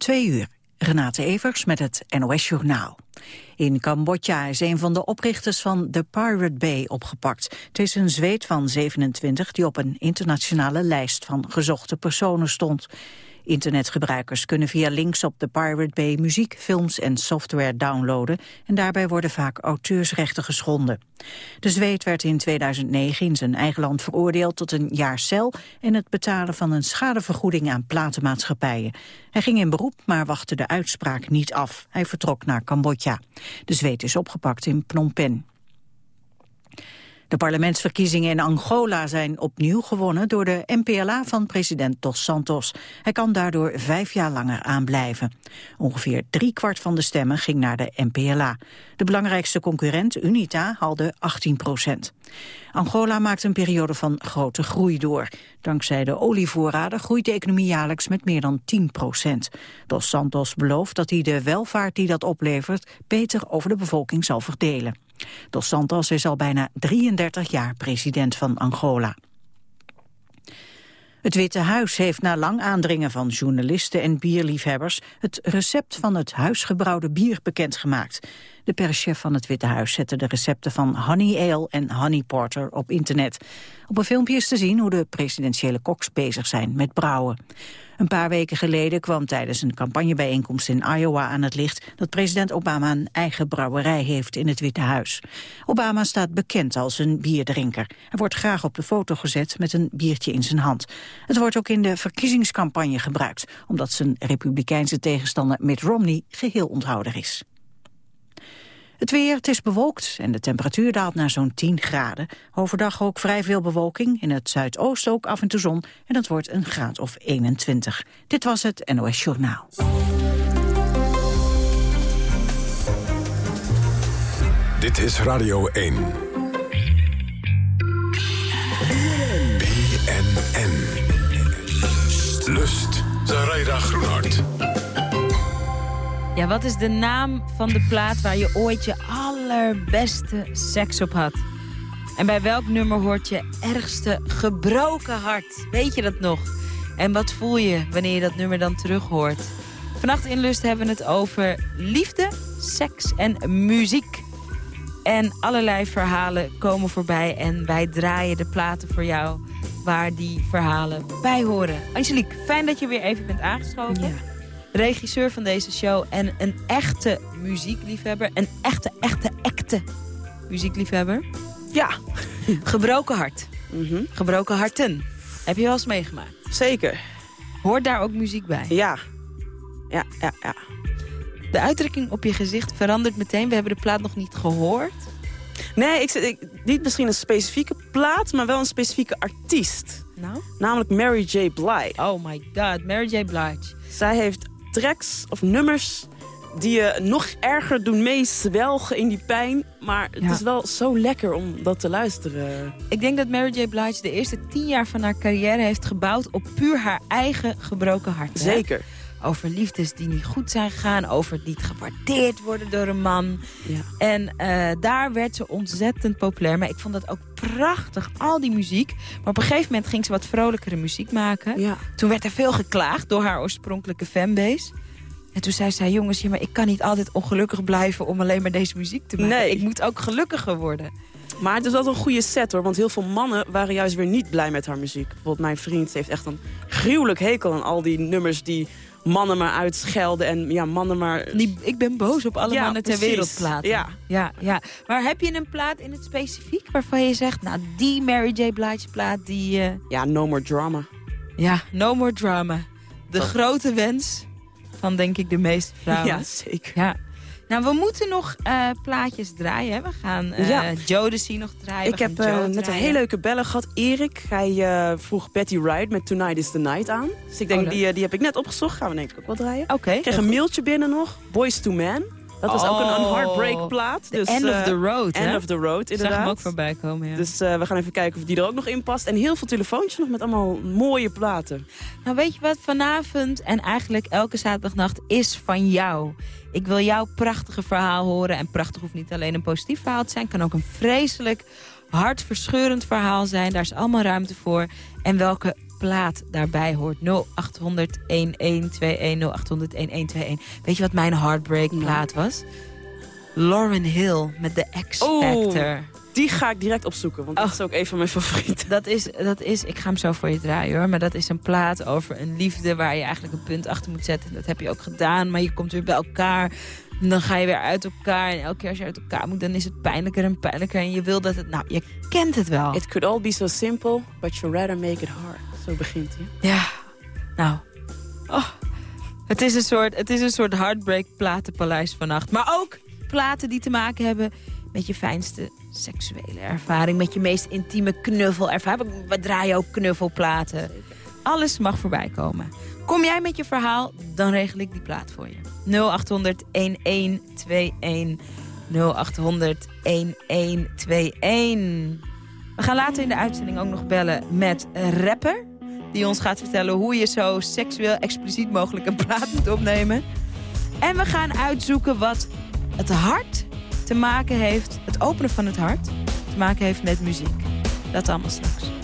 Twee uur. Renate Evers met het NOS Journaal. In Cambodja is een van de oprichters van The Pirate Bay opgepakt. Het is een zweet van 27 die op een internationale lijst van gezochte personen stond. Internetgebruikers kunnen via links op de Pirate Bay muziek, films en software downloaden en daarbij worden vaak auteursrechten geschonden. De Zweed werd in 2009 in zijn eigen land veroordeeld tot een jaar cel en het betalen van een schadevergoeding aan platenmaatschappijen. Hij ging in beroep, maar wachtte de uitspraak niet af. Hij vertrok naar Cambodja. De Zweed is opgepakt in Phnom Penh. De parlementsverkiezingen in Angola zijn opnieuw gewonnen door de MPLA van president Dos Santos. Hij kan daardoor vijf jaar langer aanblijven. Ongeveer driekwart van de stemmen ging naar de MPLA. De belangrijkste concurrent, UNITA, haalde 18 procent. Angola maakt een periode van grote groei door. Dankzij de olievoorraden groeit de economie jaarlijks met meer dan 10 procent. Dos Santos belooft dat hij de welvaart die dat oplevert beter over de bevolking zal verdelen. Dos Santos is al bijna 33 jaar president van Angola. Het Witte Huis heeft na lang aandringen van journalisten en bierliefhebbers het recept van het huisgebrouwde bier bekendgemaakt. De perschef van het Witte Huis zette de recepten van Honey Ale en Honey Porter op internet. Op een filmpje is te zien hoe de presidentiële koks bezig zijn met brouwen. Een paar weken geleden kwam tijdens een campagnebijeenkomst in Iowa aan het licht dat president Obama een eigen brouwerij heeft in het Witte Huis. Obama staat bekend als een bierdrinker. Hij wordt graag op de foto gezet met een biertje in zijn hand. Het wordt ook in de verkiezingscampagne gebruikt, omdat zijn republikeinse tegenstander Mitt Romney geheel onthouder is. Het weer, het is bewolkt en de temperatuur daalt naar zo'n 10 graden. Overdag ook vrij veel bewolking, in het zuidoosten ook af en toe zon... en dat wordt een graad of 21. Dit was het NOS Journaal. Dit is Radio 1. BNN. Lust. Zaraida Groenhart. Ja, wat is de naam van de plaat waar je ooit je allerbeste seks op had? En bij welk nummer hoort je ergste gebroken hart? Weet je dat nog? En wat voel je wanneer je dat nummer dan terug hoort? Vannacht in Lust hebben we het over liefde, seks en muziek. En allerlei verhalen komen voorbij en wij draaien de platen voor jou waar die verhalen bij horen. Angelique, fijn dat je weer even bent aangeschoven. Ja regisseur van deze show en een echte muziekliefhebber. Een echte, echte, echte muziekliefhebber. Ja. Gebroken hart. Mhm. Gebroken harten. Heb je wel eens meegemaakt? Zeker. Hoort daar ook muziek bij? Ja. Ja, ja, ja. De uitdrukking op je gezicht verandert meteen. We hebben de plaat nog niet gehoord. Nee, ik, ik, niet misschien een specifieke plaat, maar wel een specifieke artiest. Nou? Namelijk Mary J. Blige. Oh my god, Mary J. Blige. Zij heeft tracks of nummers die je nog erger doen meezwelgen in die pijn. Maar het is wel zo lekker om dat te luisteren. Ik denk dat Mary J. Blige de eerste tien jaar van haar carrière heeft gebouwd... op puur haar eigen gebroken hart. Zeker. Over liefdes die niet goed zijn gegaan. Over niet gewaardeerd worden door een man. Ja. En uh, daar werd ze ontzettend populair. Maar ik vond dat ook prachtig, al die muziek. Maar op een gegeven moment ging ze wat vrolijkere muziek maken. Ja. Toen werd er veel geklaagd door haar oorspronkelijke fanbase. En toen zei zij, jongens, ja, maar ik kan niet altijd ongelukkig blijven... om alleen maar deze muziek te maken. Nee. Ik moet ook gelukkiger worden. Maar het is wel een goede set hoor. Want heel veel mannen waren juist weer niet blij met haar muziek. Bijvoorbeeld mijn vriend heeft echt een gruwelijk hekel aan al die nummers die mannen maar uitschelden. En ja, mannen maar... Die, ik ben boos op alle Ja, mannen ter wereld platen. Ja. Ja, ja. Maar heb je een plaat in het specifiek waarvan je zegt... nou, die Mary J. Blige plaat, die... eh, Ja, No More Drama. Ja, no more drama. De Dat- grote wens van, denk ik, de meeste vrouwen. Ja, zeker. Ja. Nou, we moeten nog eh, plaatjes draaien. Hè? We gaan eh Ja. Jodeci nog draaien. Ik heb gaan eh, net een hele leuke bellen gehad. Erik, hij vroeg Betty Wright met Tonight is the Night aan. Dus ik denk, Oh, die, die heb ik net opgezocht. Gaan we denk ik ook wel draaien. Oké. Ik kreeg een mailtje binnen nog. Boys to Man. Dat is ook een, een Oh. heartbreak plaat. The Dus, End of eh, the Road, hè? End of the Road, Ik zag inderdaad. hem ook voorbij komen, ja. Dus eh, we gaan even kijken of die er ook nog in past. En heel veel telefoontjes nog met allemaal mooie platen. Nou, weet je wat? Vanavond en eigenlijk elke zaterdagnacht is van jou. Ik wil jouw prachtige verhaal horen. En prachtig hoeft niet alleen een positief verhaal te zijn. kan ook een vreselijk, hartverscheurend verhaal zijn. Daar is allemaal ruimte voor. En welke plaat daarbij hoort. 0800 1121 0800 1121. Weet je wat mijn heartbreak plaat was? Lauren Hill met de X Factor. Die ga ik direct opzoeken, want dat Oh. is ook een van mijn favorieten. Dat is, dat is, ik ga hem zo voor je draaien hoor. Maar dat is een plaat over een liefde waar je eigenlijk een punt achter moet zetten. Dat heb je ook gedaan, maar je komt weer bij elkaar. En dan ga je weer uit elkaar. En elke keer als je uit elkaar moet, dan is het pijnlijker en pijnlijker. En je wil dat het... Nou, je kent het wel. It could all be so simple, but you'd rather make it hard. Zo begint hij. Ja, nou. Oh, het, is een soort, het is een soort heartbreak platenpaleis vannacht. Maar ook platen die te maken hebben met je fijnste seksuele ervaring. Met je meest intieme knuffelervaring. We draaien ook knuffelplaten. Alles mag voorbij komen. Kom jij met je verhaal, dan regel ik die plaat voor je. 0800 1121 0800 1121 We gaan later in de uitzending ook nog bellen met een rapper die ons gaat vertellen hoe je zo seksueel expliciet mogelijk een plaat moet opnemen. En we gaan uitzoeken wat het hart te maken heeft, het openen van het hart, te maken heeft met muziek. Dat allemaal straks.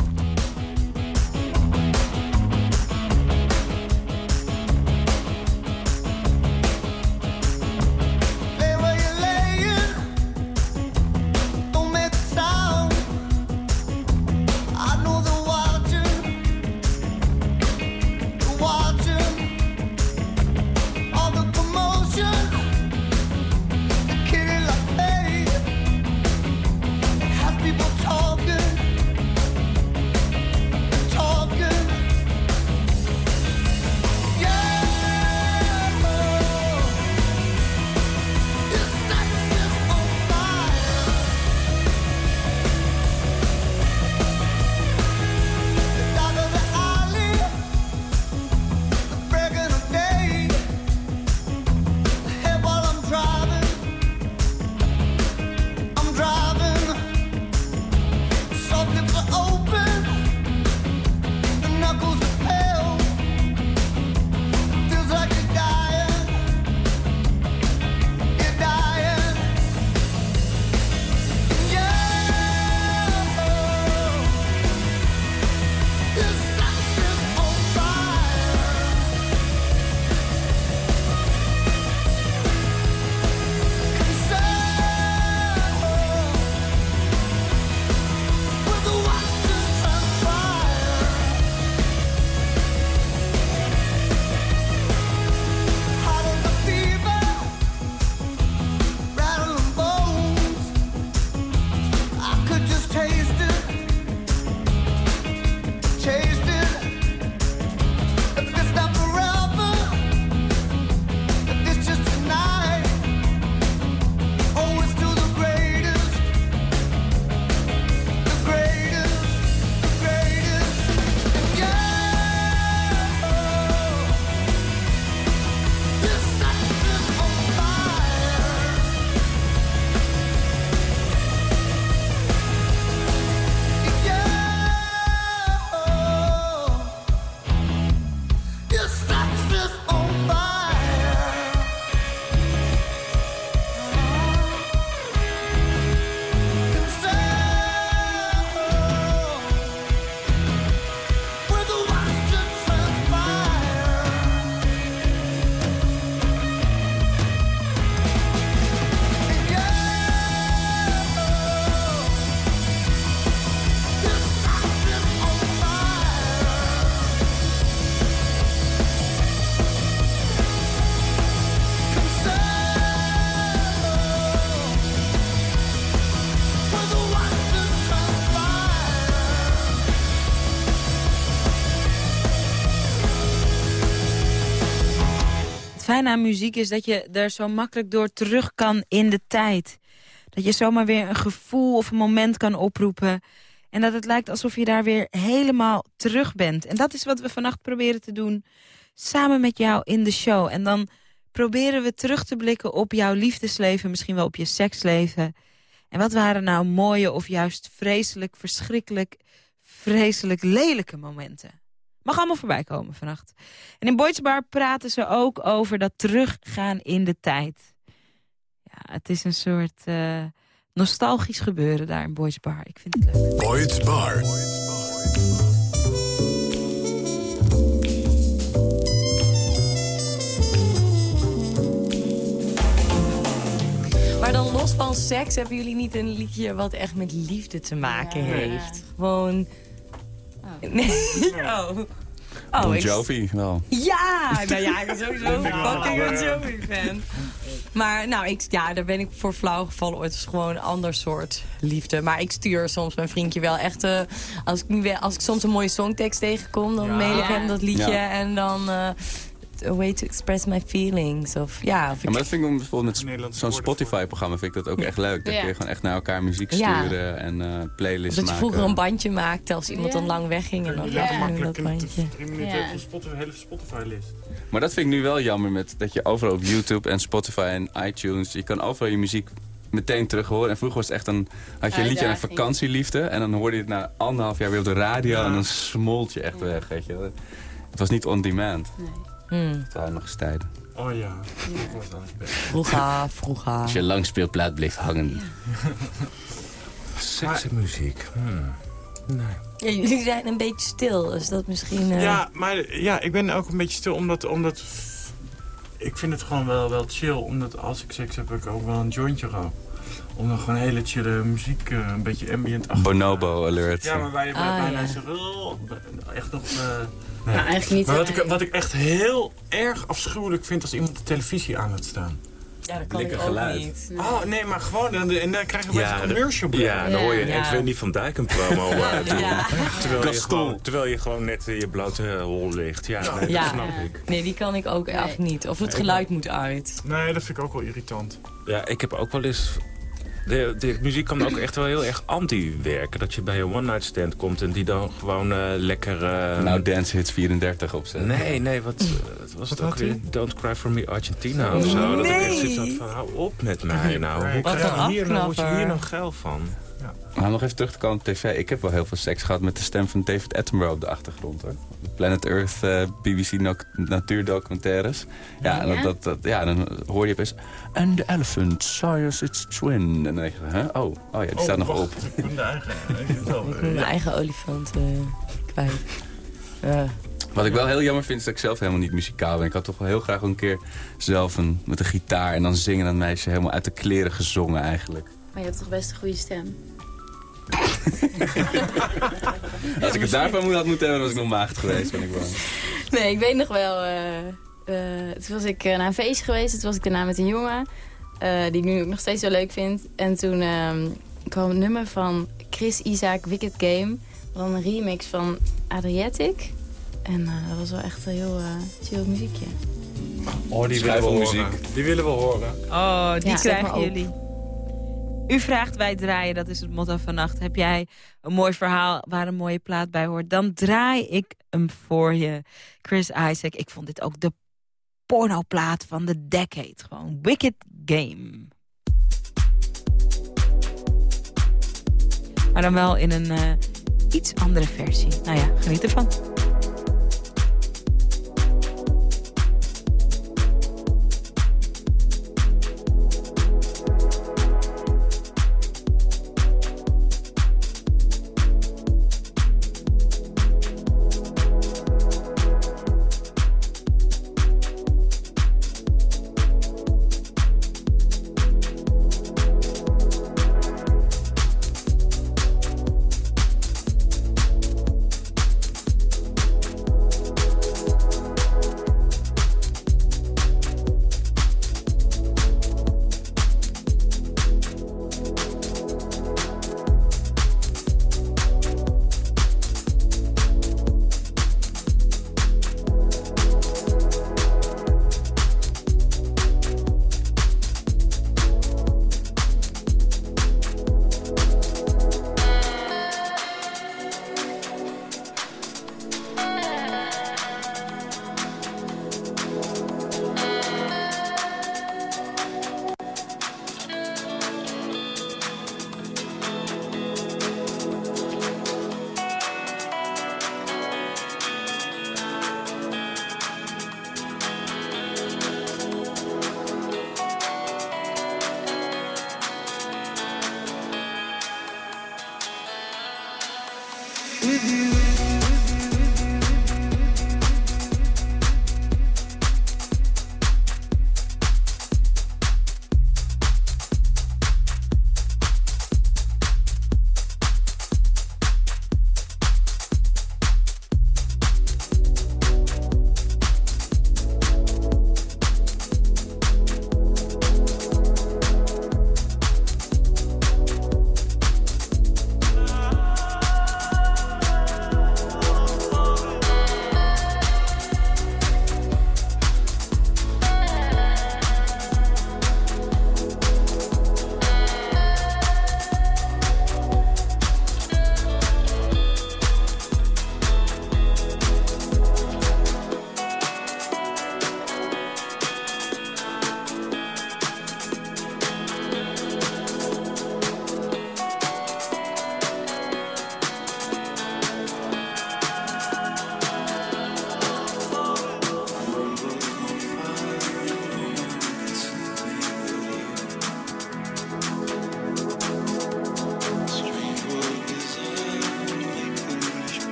Aan muziek is dat je er zo makkelijk door terug kan in de tijd. Dat je zomaar weer een gevoel of een moment kan oproepen. En dat het lijkt alsof je daar weer helemaal terug bent. En dat is wat we vannacht proberen te doen. Samen met jou in de show. En dan proberen we terug te blikken op jouw liefdesleven. Misschien wel op je seksleven. En wat waren nou mooie of juist vreselijk, verschrikkelijk, vreselijk lelijke momenten? Mag allemaal voorbij komen vannacht. En in Boys Bar praten ze ook over dat teruggaan in de tijd. Ja, het is een soort eh, nostalgisch gebeuren daar in Boys Bar. Ik vind het leuk. Boys Bar. Maar dan los van seks hebben jullie niet een liedje wat echt met liefde te maken heeft. Gewoon Nee. Oh. Oh, Bon ik- Jovi wel. Ja, nou ja, ik ben sowieso een fucking Bon Jovi-fan. Maar nou, ik, ja, daar ben ik voor flauw gevallen ooit. Het is gewoon een ander soort liefde. Maar ik stuur soms mijn vriendje wel echt... eh, als, ik, als ik soms een mooie songtekst tegenkom... dan mail ik hem dat liedje. Ja. En dan... eh, a way to express my feelings. Of, ja, of Ja, ik- maar dat vind ik bijvoorbeeld met zo'n. Spotify-programma vind ik dat ook echt leuk. Ja. kun je gewoon echt naar elkaar muziek Ja. sturen en eh playlists dat je maken. vroeger een bandje maakte als iemand Ja. dan lang wegging. En dan Ja, dat makkelijk in bandje. drie minuten Ja. Spotify, hele Spotify-list. Maar dat vind ik nu wel jammer met dat je overal op YouTube en Spotify en iTunes... je kan overal je muziek meteen terug horen. En vroeger was het echt een, had je een liedje aan vakantieliefde... en dan hoorde je het na anderhalf jaar weer op de radio... Ja. en dan smolt je echt weg, weet je. Het was niet on demand. Hmm. Het waren nog eens tijden. Oh ja, dat. Vroeger, vroeger. Als je lang speelplaat bleef hangen. Seks en muziek. Hmm. Nee. Ja, jullie zijn een beetje stil, dus dat misschien... eh, Ja, maar ja, ik ben ook een beetje stil, omdat... omdat ik vind het gewoon wel, wel chill, omdat als ik seks heb, ik ook wel een jointje rook. Om dan gewoon hele chille muziek, eh, een beetje ambient achter. Bonobo alert. Ja, maar wij Ah, bijna ja. zeggen, oh, echt nog... eh, nee. Nou, eigenlijk niet. Maar wat eh, ik, wat ik echt heel erg afschuwelijk vind als iemand de televisie aan laat staan. ja, dat kan Lekker ik ook geluid. niet. Oh, nee, maar gewoon, en, en dan krijg je Ja, een commercial break. Ja, dan hoor je Ja. Wendy van Dijk een promo eh, doen. Ja. Terwijl, je gewoon, terwijl je gewoon net in je blote hol ligt. Ja, nee, Ja. dat snap Ja. ik. Nee, die kan ik ook echt niet. Of het geluid moet uit. Nee, dat vind ik ook wel irritant. Ja, ik heb ook wel eens... De, de muziek kan ook echt wel heel erg anti werken. Dat je bij een one-night stand komt en die dan gewoon eh, lekker... eh, Nou, Dance Hits 34 opzetten. Nee, nee, wat, eh, wat was het ook weer? Don't Cry For Me Argentina of zo. Dat ik echt zoiets had van, hou op met mij nou. Hoe Wat krijg je een hier nou, word je hier nou geil van? Maar om nog even terug te komen op tv. Ik heb wel heel veel seks gehad met de stem van David Attenborough op de achtergrond. Hoor. De Planet Earth eh, BBC no- natuurdocumentaires. Ja, en Ja? dat, dat, ja, dan hoor je opeens... And the elephant sires its twin. En dan denk je, huh? oh, oh ja, die staat nog op. Ik ben de eigen. ik ben zelf, Ik eh, moet mijn ja. eigen olifant eh, kwijt. Wat ik wel heel jammer vind, is dat ik zelf helemaal niet muzikaal ben. Ik had toch wel heel graag een keer zelf een, met een gitaar... en dan zingen dat meisje helemaal uit de kleren gezongen eigenlijk. Maar je hebt toch best een goede stem. Als ik het daarvan moet- had moeten hebben, was ik nog maagd geweest. Ben ik bang. Nee, ik weet nog wel. eh, eh, toen was ik eh, naar een feestje geweest. Toen was ik daarna met een jongen. eh, die ik nu ook nog steeds zo leuk vind. En toen ehm, kwam een nummer van Chris Isaac, Wicked Game. Dan een remix van Adriatic. En eh, dat was wel echt een heel eh, chill muziekje. Oh, die willen we muziek. horen. Die willen we horen. Oh, die Ja, krijgen op. jullie. U vraagt, wij draaien, dat is het motto vannacht. Heb jij een mooi verhaal waar een mooie plaat bij hoort... dan draai ik hem voor je. Chris Isaac, ik vond dit ook de pornoplaat van de decade. Gewoon Wicked Game. Maar dan wel in een eh, iets andere versie. Nou ja, geniet ervan.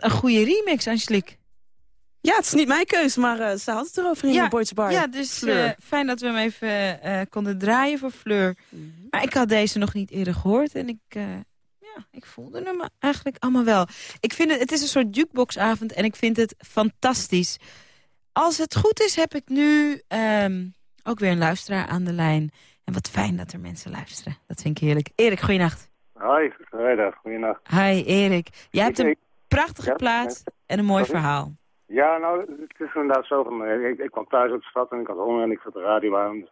Wat een goede remix, Angelique. Ja, het is niet mijn keus, maar eh, ze had het erover in ja, de Boyd's Bar. Ja, dus eh, fijn dat we hem even eh, konden draaien voor Fleur. Mhm. Maar ik had deze nog niet eerder gehoord en ik, eh, ja, ik voelde hem eigenlijk allemaal wel. Ik vind het, het is een soort jukeboxavond en ik vind het fantastisch. Als het goed is, heb ik nu ehm, ook weer een luisteraar aan de lijn. En wat fijn dat er mensen luisteren. Dat vind ik heerlijk. Erik, goeienacht. Hoi, goeiedag, goeienacht. Hi, Erik. Jij hebt een prachtige Ja, plaat en een mooi verhaal. Ja, nou, het is inderdaad zo van, eh, ik, ik kwam thuis uit de stad en ik had honger en ik zat de radio aan.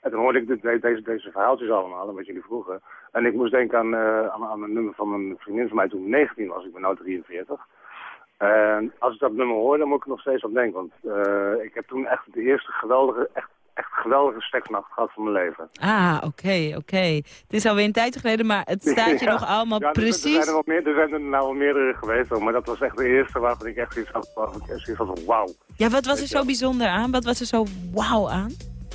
En toen hoorde ik de- deze, deze verhaaltjes allemaal, wat jullie vroegen. En ik moest denken aan, aan, aan een nummer van een vriendin van mij toen ik 19 was, ik ben nu 43. En als ik dat nummer hoor, dan moet ik er nog steeds aan denken. Want eh, ik heb toen echt de eerste geweldige, echt, echt geweldige seksnacht gehad van mijn leven. Ah, oké, oké. Het is alweer een tijd geleden, maar het staat je Ja. nog allemaal Ja, er- Er precies... zijn er, wel meer, er zijn er nou wel meerdere geweest, maar dat was echt de eerste waarvan ik echt zoiets had, waarvan ik echt had wauw. Ja, wat was er zo bijzonder aan? Wat was er zo wauw aan?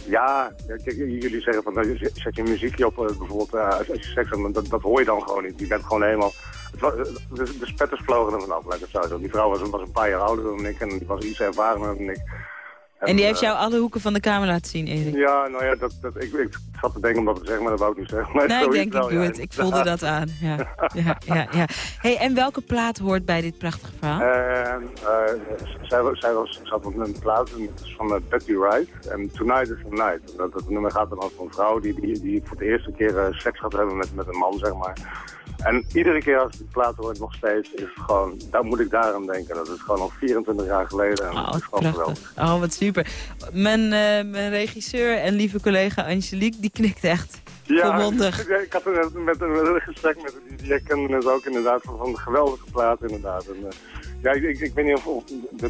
Ja, jullie zeggen van, nou, je- zet je muziekje op, eh, bijvoorbeeld eh, als, je seks hebt, dat, dat hoor je dan gewoon niet. Je bent gewoon helemaal... Het was, de, de spetters vlogen er vanaf, laat ik het zo. Die vrouw was, was een paar jaar ouder dan ik en die was iets ervarener dan ik. En die heeft eh, jou alle hoeken van de kamer laten zien, Erik. Ja, nou ja, dat, dat, ik, ik zat te denken om dat te zeggen, maar dat wou ik niet zeggen. Maar Nee, ik denk, ik doe ja, het. Ik voelde dat aan. Ja, ja, ja, ja. Hey, en welke plaat hoort bij dit prachtige verhaal? En eh, zij, zij was, zat op een plaat en dat is van eh, Betty Wright. En Tonight is the Night. Dat, dat nummer gaat dan over een vrouw die, die, die voor de eerste keer seks gaat hebben met, met een man, zeg maar. En iedere keer als ik die plaat hoor, nog steeds, is het gewoon, daar moet ik daar aan denken. Dat is gewoon al 24 jaar geleden en Oh, dat is gewoon geweldig. Oh, wat super. Mijn, eh, mijn regisseur en lieve collega Angelique, die knikt echt. Ja, ik had er net met, met een gesprek met die, die herkende het ook inderdaad van, van de geweldige plaat inderdaad. En, eh, ja, ik, ik, ik weet niet of,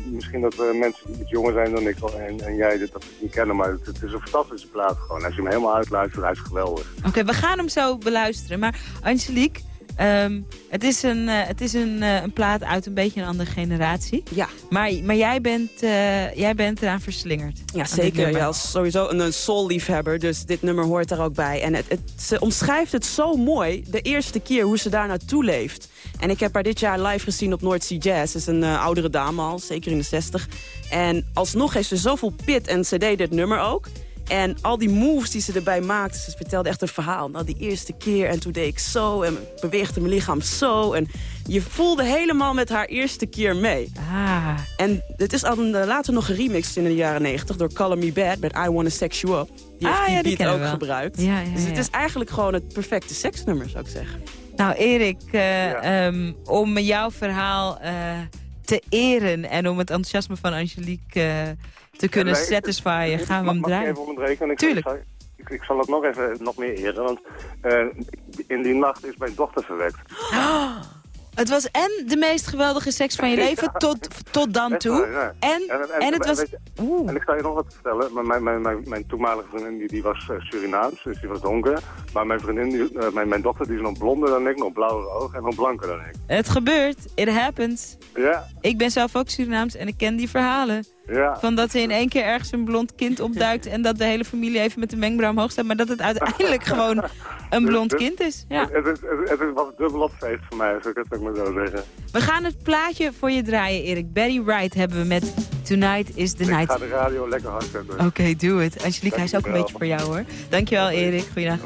misschien dat eh, mensen die iets jonger zijn dan ik en, en jij dit dat niet kennen, maar het, het is een fantastische plaat gewoon. Als je hem helemaal uitluistert, hij is geweldig. Oké, we gaan hem zo beluisteren. Maar Angelique, ehm, het is, een, eh, het is een, eh, een plaat uit een beetje een andere generatie. Ja. Maar, maar jij, bent, eh, jij bent eraan verslingerd. Ja, zeker. Ja, sowieso een, een soul-liefhebber, dus dit nummer hoort daar ook bij. En het, het, ze omschrijft het zo mooi, de eerste keer hoe ze daar naartoe leeft. En ik heb haar dit jaar live gezien op North Sea Jazz. Ze is een oudere dame al, zeker in de 60. En alsnog heeft ze zoveel pit en ze deed dit nummer ook. En al die moves die ze erbij maakte, ze vertelde echt een verhaal. Nou, die eerste keer en toen deed ik zo en beweegde mijn lichaam zo. En je voelde helemaal met haar eerste keer mee. Ah. En het is dan eh, later nog geremixed in de jaren 90 door Color Me Bad met I Wanna Sex You Up. Die heeft Ah, die ja, die beat ook we gebruikt. Ja, ja, dus het is eigenlijk gewoon het perfecte seksnummer, zou ik zeggen. Nou, Erik, eh, ehm, om jouw verhaal eh, te eren en om het enthousiasme van Angelique eh, te kunnen nee, ik- satisfyen, gaan we hem mag ik draaien. even onderbreken? Ik, Tuurlijk. Ik, zal- ik, ik zal het nog even nog meer eren, want eh, in die nacht is mijn dochter verwekt. Oh, het was en de meest geweldige seks van je leven tot, tot dan Echt toe. waar, ja. En, en het was... En ik zal je nog wat vertellen. Mijn, mijn, mijn, mijn, mijn toenmalige vriendin die, die was eh, Surinaams, dus die was donker. Maar mijn vriendin, die, eh, mijn, mijn dochter, die is nog blonder dan ik, nog blauwer ogen en nog blanker dan ik. Het gebeurt, it happens. Ja, Ik ben zelf ook Surinaams en ik ken die verhalen. Ja. Van dat er in één keer ergens een blond kind opduikt... en dat de hele familie even met de wenkbrauw omhoog staat... maar dat het uiteindelijk gewoon een blond Dus- kind is. Ja. Het, het, het, het was een dubbelop feest voor mij, zou ik het ook maar zo zeggen. We gaan het plaatje voor je draaien, Erik. Barry Wright hebben we met Tonight is the Ik Night. ga de radio lekker hard zetten. Oké, doe het. Angelique, hij is ook een beetje voor jou hoor. Dankjewel, Erik. Goeiedag.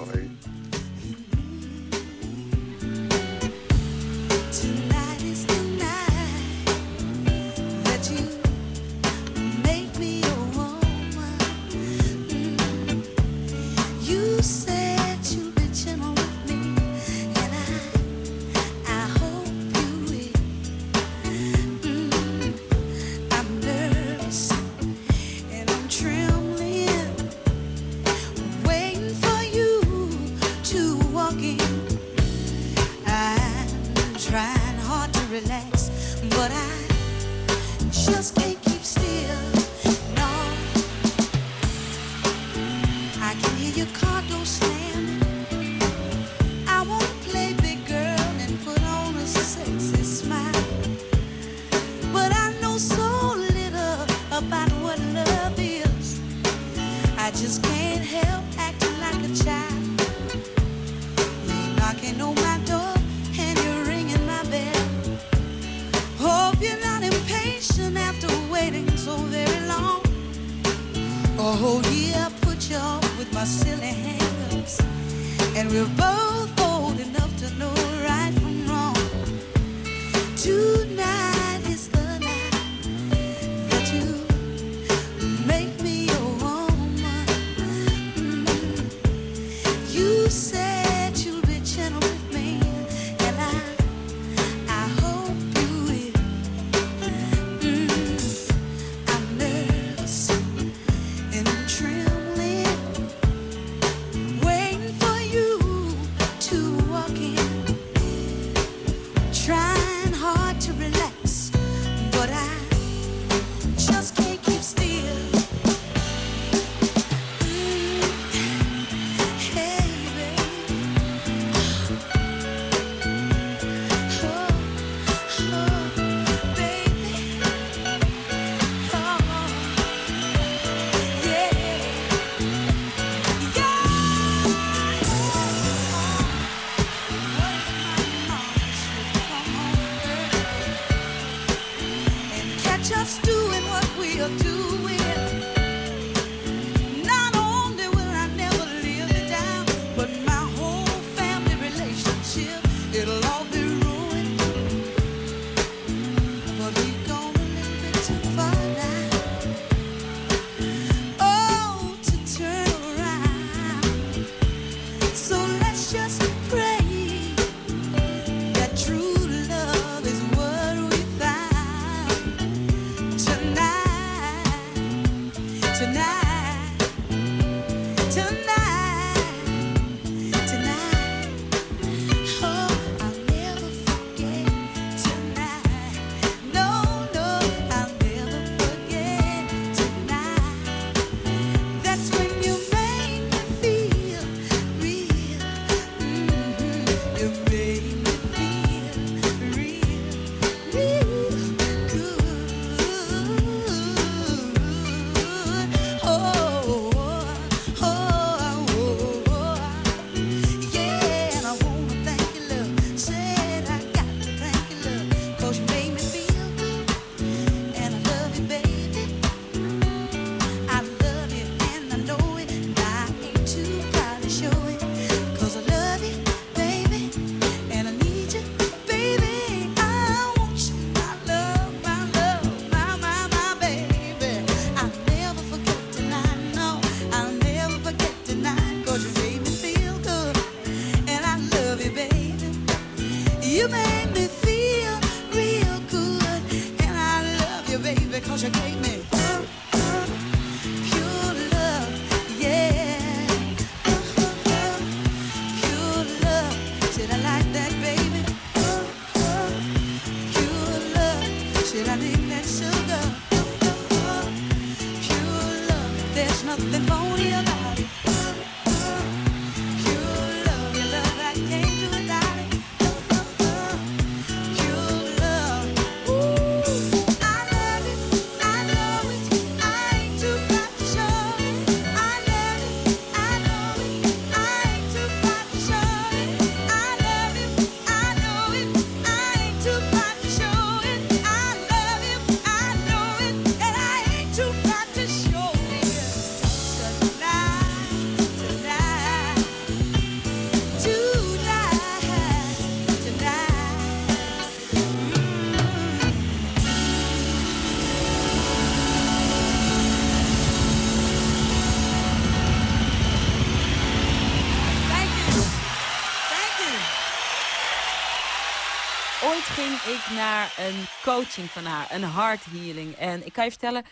Ging ik naar een coaching van haar, een heart healing. En ik kan je vertellen,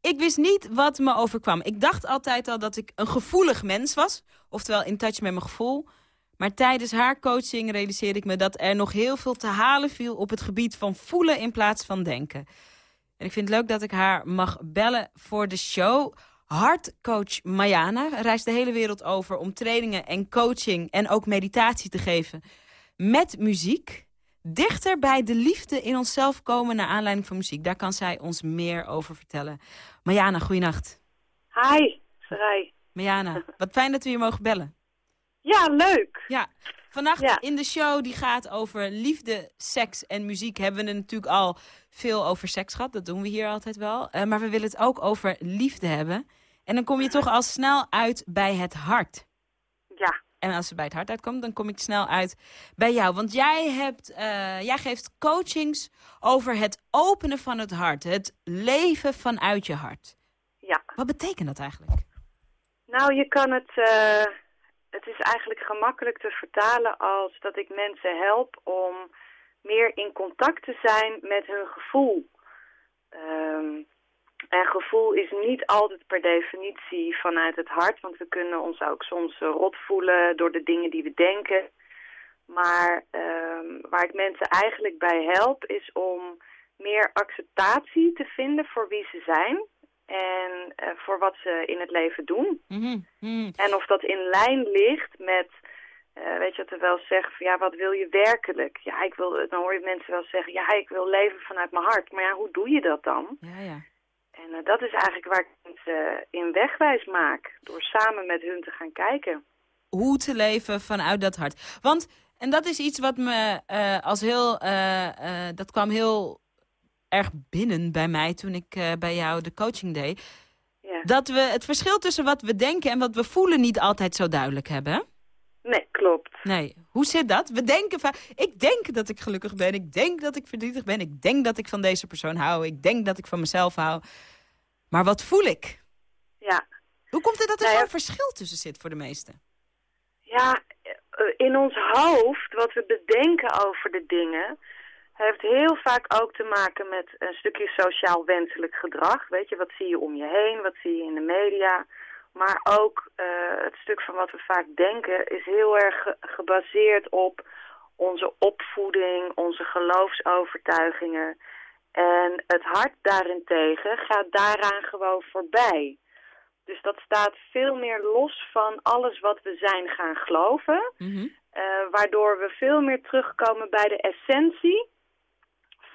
ik wist niet wat me overkwam. Ik dacht altijd al dat ik een gevoelig mens was. Oftewel in touch met mijn gevoel. Maar tijdens haar coaching realiseerde ik me dat er nog heel veel te halen viel... op het gebied van voelen in plaats van denken. En ik vind het leuk dat ik haar mag bellen voor de show. Hartcoach Mayana reist de hele wereld over om trainingen en coaching... en ook meditatie te geven met muziek. Dichter bij de liefde in onszelf komen naar aanleiding van muziek. Daar kan zij ons meer over vertellen. Mayana, goeienacht. Hi, Sarai. Mayana, wat fijn dat we je mogen bellen. Ja, leuk. Ja, vannacht Ja. in de show die gaat over liefde, seks en muziek... hebben we het natuurlijk al veel over seks gehad. Dat doen we hier altijd wel. Eh, maar we willen het ook over liefde hebben. En dan kom je toch al snel uit bij het hart. En als je bij het hart uitkomt, dan kom ik snel uit bij jou. Want jij, hebt, eh, jij geeft coachings over het openen van het hart. Het leven vanuit je hart. Ja. Wat betekent dat eigenlijk? Nou, je kan het... eh, het is eigenlijk gemakkelijk te vertalen als dat ik mensen help om meer in contact te zijn met hun gevoel. Ehm, en gevoel is niet altijd per definitie vanuit het hart, want we kunnen ons ook soms eh, rot voelen door de dingen die we denken. Maar ehm, waar ik mensen eigenlijk bij help is om meer acceptatie te vinden voor wie ze zijn en eh, voor wat ze in het leven doen. Mhm, mhm. En of dat in lijn ligt met, eh, weet je wat er wel zeggen, van ja, wat wil je werkelijk? Ja, ik wil, dan hoor je mensen wel zeggen, ja, ik wil leven vanuit mijn hart. Maar ja, hoe doe je dat dan? Ja, ja. En eh, dat is eigenlijk waar ik mensen in wegwijs maak, door samen met hun te gaan kijken. Hoe te leven vanuit dat hart. Want, en dat is iets wat me eh, als heel, eh, eh, dat kwam heel erg binnen bij mij toen ik eh, bij jou de coaching deed. Ja. Dat we het verschil tussen wat we denken en wat we voelen niet altijd zo duidelijk hebben. Nee, klopt. Nee, hoe zit dat? We denken vaak, ik denk dat ik gelukkig ben, ik denk dat ik verdrietig ben, ik denk dat ik van deze persoon hou, ik denk dat ik van mezelf hou. Maar wat voel ik? Ja. Hoe komt het dat er Nou ja, zo'n verschil tussen zit voor de meesten? Ja, eh, in ons hoofd, wat we bedenken over de dingen, heeft heel vaak ook te maken met een stukje sociaal wenselijk gedrag. Weet je, wat zie je om je heen, wat zie je in de media. Maar ook eh, het stuk van wat we vaak denken is heel erg ge- gebaseerd op onze opvoeding, onze geloofsovertuigingen. En het hart daarentegen gaat daaraan gewoon voorbij. Dus dat staat veel meer los van alles wat we zijn gaan geloven. Mhm. eh, waardoor we veel meer terugkomen bij de essentie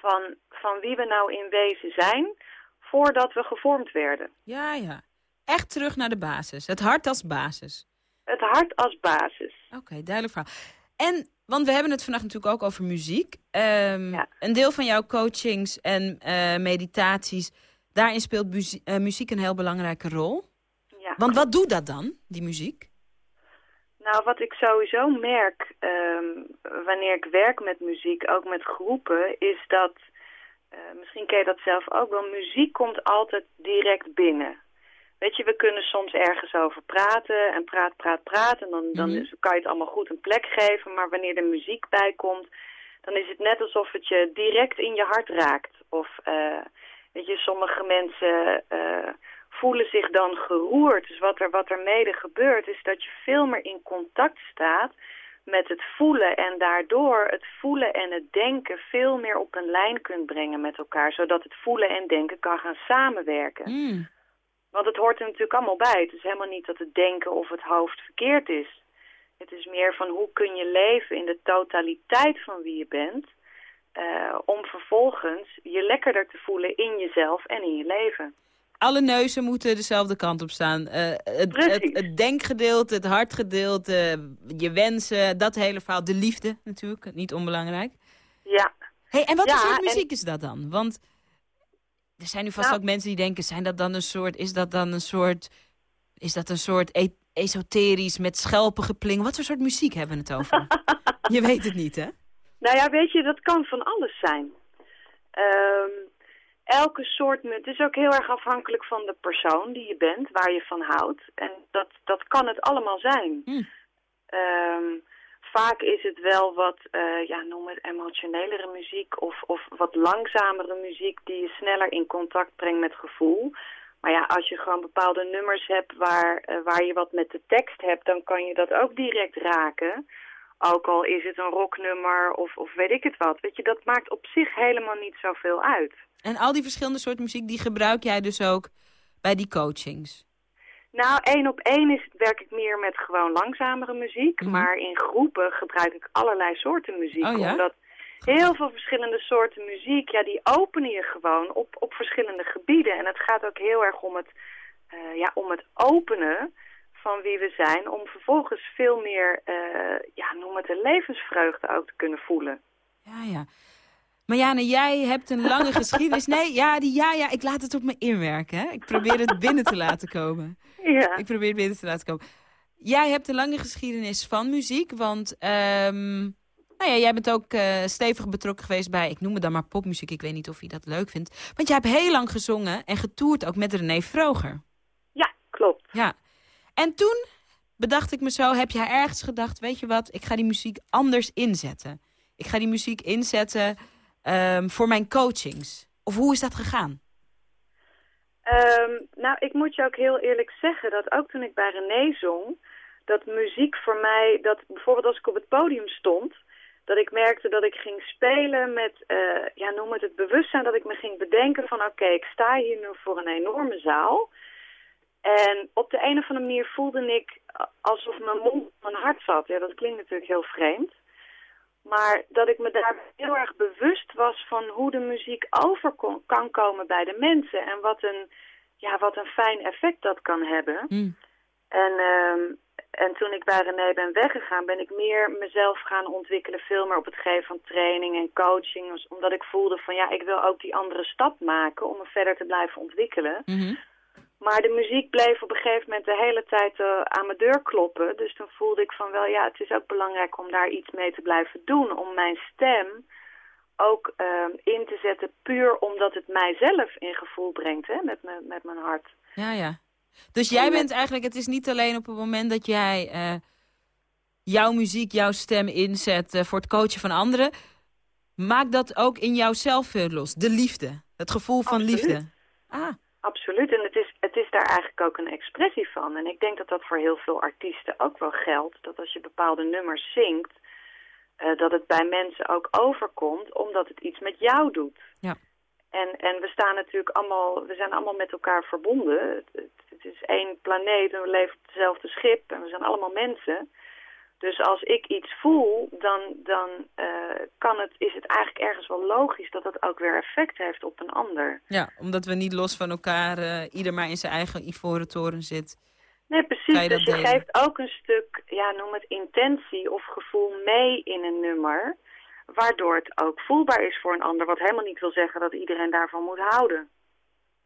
van, van wie we nou in wezen zijn... voordat we gevormd werden. Ja, ja. Echt terug naar de basis. Het hart als basis. Het hart als basis. Oké, duidelijk verhaal. En, want we hebben het vandaag natuurlijk ook over muziek. Ehm, Een deel van jouw coachings en eh, meditaties, daarin speelt eh, muziek een heel belangrijke rol. Ja. Want wat doet dat dan, die muziek? Nou, wat ik sowieso merk ehm, wanneer ik werk met muziek, ook met groepen, is dat, eh, misschien ken je dat zelf ook wel, muziek komt altijd direct binnen. Weet je, we kunnen soms ergens over praten en praat, praat, praat en dan, dan Mhm. kan je het allemaal goed een plek geven, maar wanneer er muziek bij komt, dan is het net alsof het je direct in je hart raakt. Of, eh, weet je, sommige mensen eh, voelen zich dan geroerd. Dus wat er, wat er mede gebeurt, is dat je veel meer in contact staat met het voelen. En daardoor het voelen en het denken veel meer op een lijn kunt brengen met elkaar. Zodat het voelen en denken kan gaan samenwerken. Mm. Want het hoort er natuurlijk allemaal bij. Het is helemaal niet dat het denken of het hoofd verkeerd is. Het is meer van hoe kun je leven in de totaliteit van wie je bent... eh, om vervolgens je lekkerder te voelen in jezelf en in je leven. Alle neuzen moeten dezelfde kant op staan. Eh, het, het, het denkgedeelte, het hartgedeelte, je wensen, dat hele verhaal. De liefde natuurlijk, niet onbelangrijk. Ja. Hey, en wat Ja, voor soort en- muziek is dat dan? Want er zijn nu vast Nou- ook mensen die denken, zijn dat dan een soort, is dat dan een soort, is dat een soort e- esoterisch met schelpen gepling? Wat voor soort muziek hebben we het over? je weet het niet, hè? Nou ja, weet je, dat kan van alles zijn. Ehm, elke soort... Het is ook heel erg afhankelijk van de persoon die je bent, waar je van houdt. En dat, dat kan het allemaal zijn. Ehm, vaak is het wel wat, eh, ja, noem het emotionelere muziek of, of wat langzamere muziek die je sneller in contact brengt met gevoel. Maar ja, als je gewoon bepaalde nummers hebt waar, eh, waar je wat met de tekst hebt, dan kan je dat ook direct raken. Ook al is het een rocknummer of, of weet ik het wat. Weet je, dat maakt op zich helemaal niet zoveel uit. En al die verschillende soorten muziek, die gebruik jij dus ook bij die coachings? Nou, één op één is, werk ik meer met gewoon langzamere muziek. Maar in groepen gebruik ik allerlei soorten muziek. Mhm. Oh ja? Omdat heel veel verschillende soorten muziek, ja, die openen je gewoon op, op verschillende gebieden. En het gaat ook heel erg om het, eh, ja, om het openen van wie we zijn. Om vervolgens veel meer, eh, ja, noem het de levensvreugde ook te kunnen voelen. Ja, ja. Marianne, jij hebt een lange geschiedenis. Nee, ja, die, ja, ja, ik laat het op me inwerken. Hè? Ik probeer het binnen te laten komen. Ja. Ik probeer het binnen te laten komen. Jij hebt een lange geschiedenis van muziek, want ehm, nou ja, jij bent ook eh, stevig betrokken geweest bij, ik noem het dan maar popmuziek. Ik weet niet of je dat leuk vindt. Want jij hebt heel lang gezongen en getoerd ook met René Vroger. Ja, klopt. Ja. En toen bedacht ik me zo, heb jij ergens gedacht, weet je wat, ik ga die muziek anders inzetten. Ik ga die muziek inzetten ehm, voor mijn coachings. Of hoe is dat gegaan? Ehm, nou, ik moet je ook heel eerlijk zeggen dat ook toen ik bij René zong, dat muziek voor mij, dat bijvoorbeeld als ik op het podium stond, dat ik merkte dat ik ging spelen met, eh, ja, noem het het bewustzijn, dat ik me ging bedenken van, oké, ik sta hier nu voor een enorme zaal. En op de een of andere manier voelde ik alsof mijn mond op mijn hart zat. Ja, dat klinkt natuurlijk heel vreemd. Maar dat ik me daar heel erg bewust was van hoe de muziek over kon, kan komen bij de mensen. En wat een, ja, wat een fijn effect dat kan hebben. En, ehm, en toen ik bij René ben weggegaan, ben ik meer mezelf gaan ontwikkelen. Veel meer op het geven van training en coaching. Omdat ik voelde van ja, ik wil ook die andere stap maken om me verder te blijven ontwikkelen. Maar de muziek bleef op een gegeven moment de hele tijd eh, aan mijn deur kloppen. Dus toen voelde ik van wel, ja, het is ook belangrijk om daar iets mee te blijven doen. Om mijn stem ook ehm, in te zetten puur omdat het mijzelf in gevoel brengt, hè, met, me, met mijn hart. Ja, ja. Dus jij bent eigenlijk, het is niet alleen op het moment dat jij eh, jouw muziek, jouw stem inzet eh, voor het coachen van anderen. Maak dat ook in jouzelf veel los. De liefde. Het gevoel van Absoluut. liefde. Ah. Absoluut, en het is, het is daar eigenlijk ook een expressie van. En ik denk dat dat voor heel veel artiesten ook wel geldt. Dat als je bepaalde nummers zingt, eh, dat het bij mensen ook overkomt, omdat het iets met jou doet. Ja. En, en we staan natuurlijk allemaal, we zijn allemaal met elkaar verbonden. Het, het, het is één planeet en we leven op hetzelfde schip en we zijn allemaal mensen. Dus als ik iets voel, dan, dan eh, kan het, is het eigenlijk ergens wel logisch dat dat ook weer effect heeft op een ander. Ja, omdat we niet los van elkaar, eh, ieder maar in zijn eigen ivoren toren zit. Nee, precies. je Dus dat je delen? geeft ook een stuk, ja, noem het intentie of gevoel mee in een nummer. Waardoor het ook voelbaar is voor een ander. Wat helemaal niet wil zeggen dat iedereen daarvan moet houden.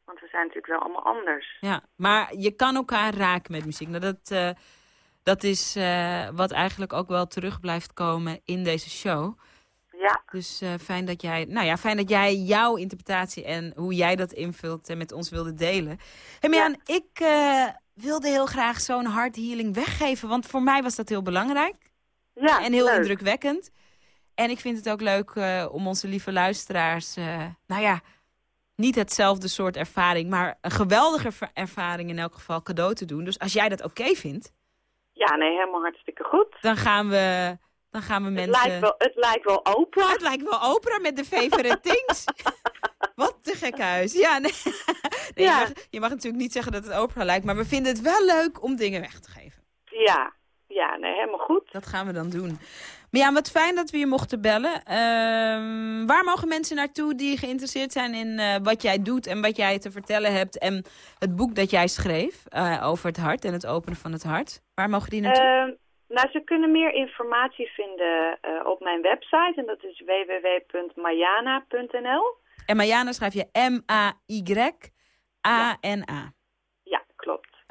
Want we zijn natuurlijk wel allemaal anders. Ja, maar je kan elkaar raken met muziek. Nou, dat, eh, dat is eh, wat eigenlijk ook wel terug blijft komen in deze show. Ja. Dus eh, fijn, dat jij, nou ja, fijn dat jij jouw interpretatie en hoe jij dat invult en met ons wilde delen. Hey ik eh, wilde heel graag zo'n heart healing weggeven. Want voor mij was dat heel belangrijk. Ja, en heel leuk. indrukwekkend. En ik vind het ook leuk om onze lieve luisteraars, nou ja, niet hetzelfde soort ervaring, maar een geweldige erva- ervaring in elk geval cadeau te doen. Dus als jij dat oké vindt, Ja, nee, helemaal hartstikke goed. dan gaan we, dan gaan we Het mensen... lijkt, wel, het lijkt wel Oprah. Het lijkt wel Oprah met de favorite things. Wat een gekke huis. Ja, nee. Nee, Ja. Je, mag, je mag natuurlijk niet zeggen dat het Oprah lijkt, maar we vinden het wel leuk om dingen weg te geven. Ja, ja, nee, helemaal goed. Dat gaan we dan doen. Maar ja, wat fijn dat we je mochten bellen. Ehm, waar mogen mensen naartoe die geïnteresseerd zijn in eh, wat jij doet en wat jij te vertellen hebt en het boek dat jij schreef eh, over het hart en het openen van het hart? Waar mogen die naartoe? Ehm, nou, ze kunnen meer informatie vinden eh, op mijn website. En dat is www.mayana.nl. en Mariana schrijf je M-A-Y-A-N-A.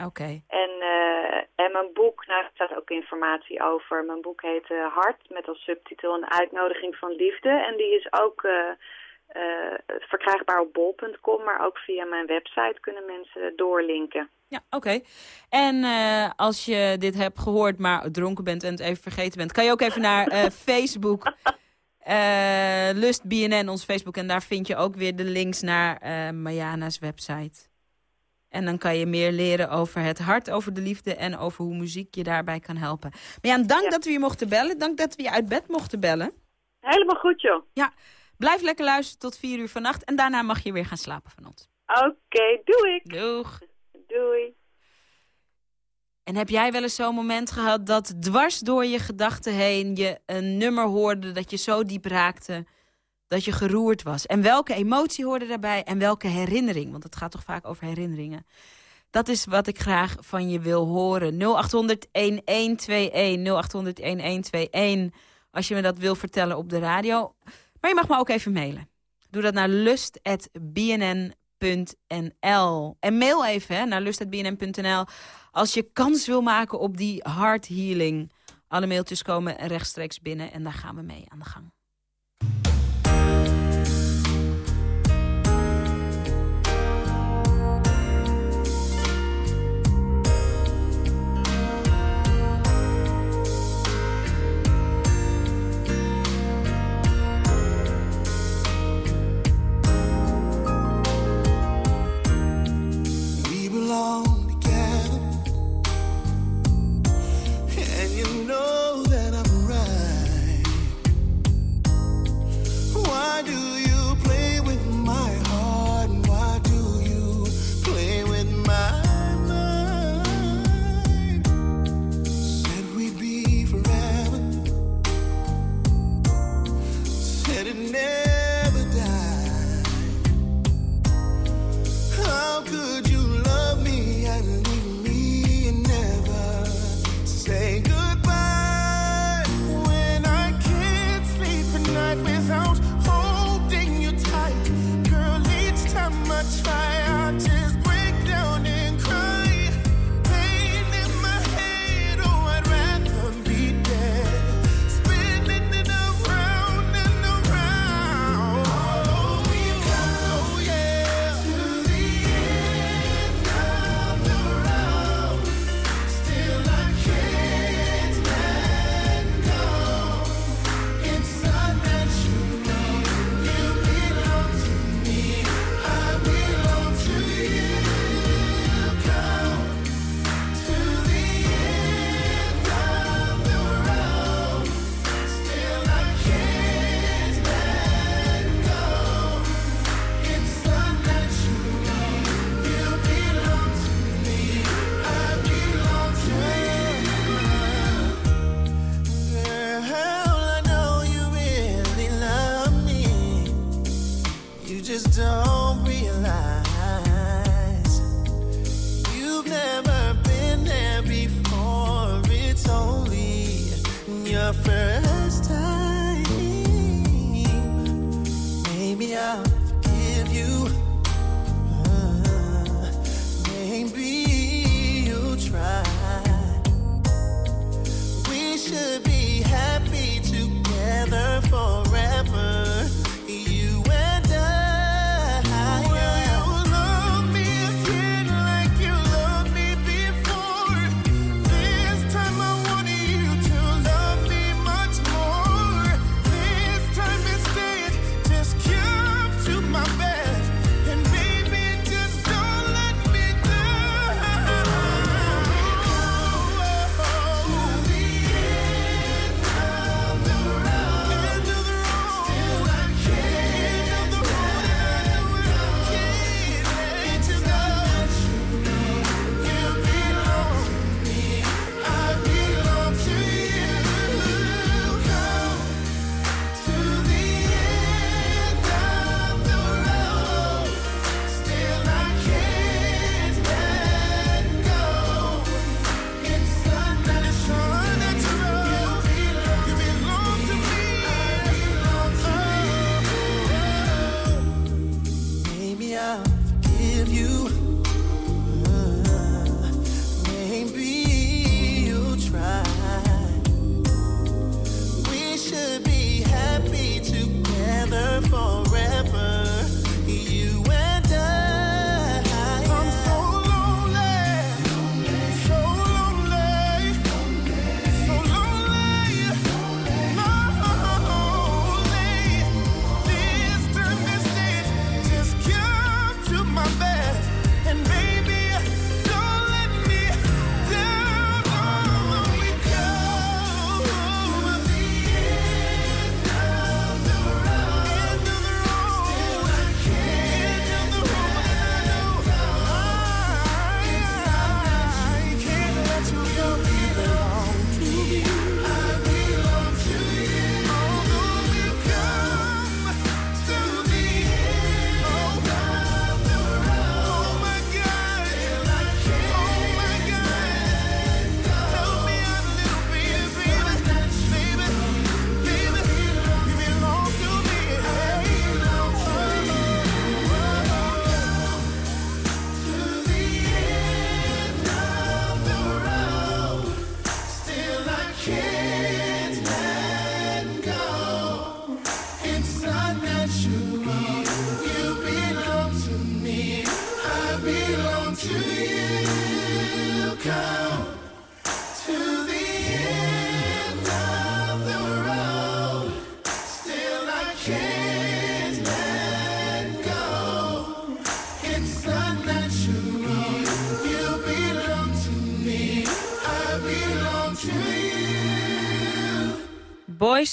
Oké. En, eh, en mijn boek, nou, er staat ook informatie over. Mijn boek heet eh, Hart, met als subtitel een uitnodiging van liefde. En die is ook eh, verkrijgbaar op bol.com, maar ook via mijn website kunnen mensen doorlinken. Ja, oké. En als je dit hebt gehoord, maar dronken bent en het even vergeten bent... kan je ook even naar Facebook, eh, Lust BNN, ons Facebook... en daar vind je ook weer de links naar Mayana's website. En dan kan je meer leren over het hart, over de liefde... en over hoe muziek je daarbij kan helpen. Maar ja, dank dat we je mochten bellen. Dank dat we je uit bed mochten bellen. Helemaal goed, joh. Ja, blijf lekker luisteren tot vier uur vannacht... en daarna mag je weer gaan slapen van ons. Oké, doe ik. Doeg. Doei. En heb jij wel eens zo'n moment gehad dat dwars door je gedachten heen je een nummer hoorde dat je zo diep raakte dat je geroerd was? En welke emotie hoorde daarbij en welke herinnering? Want het gaat toch vaak over herinneringen. Dat is wat ik graag van je wil horen. 0800-1121, 0800-1121. Als je me dat wil vertellen op de radio. Maar je mag me ook even mailen. Doe dat naar lust.bnn.nl. En mail even hè, naar lust.bnn.nl als je kans wil maken op die heart healing. Alle mailtjes komen rechtstreeks binnen en daar gaan we mee aan de gang. fé.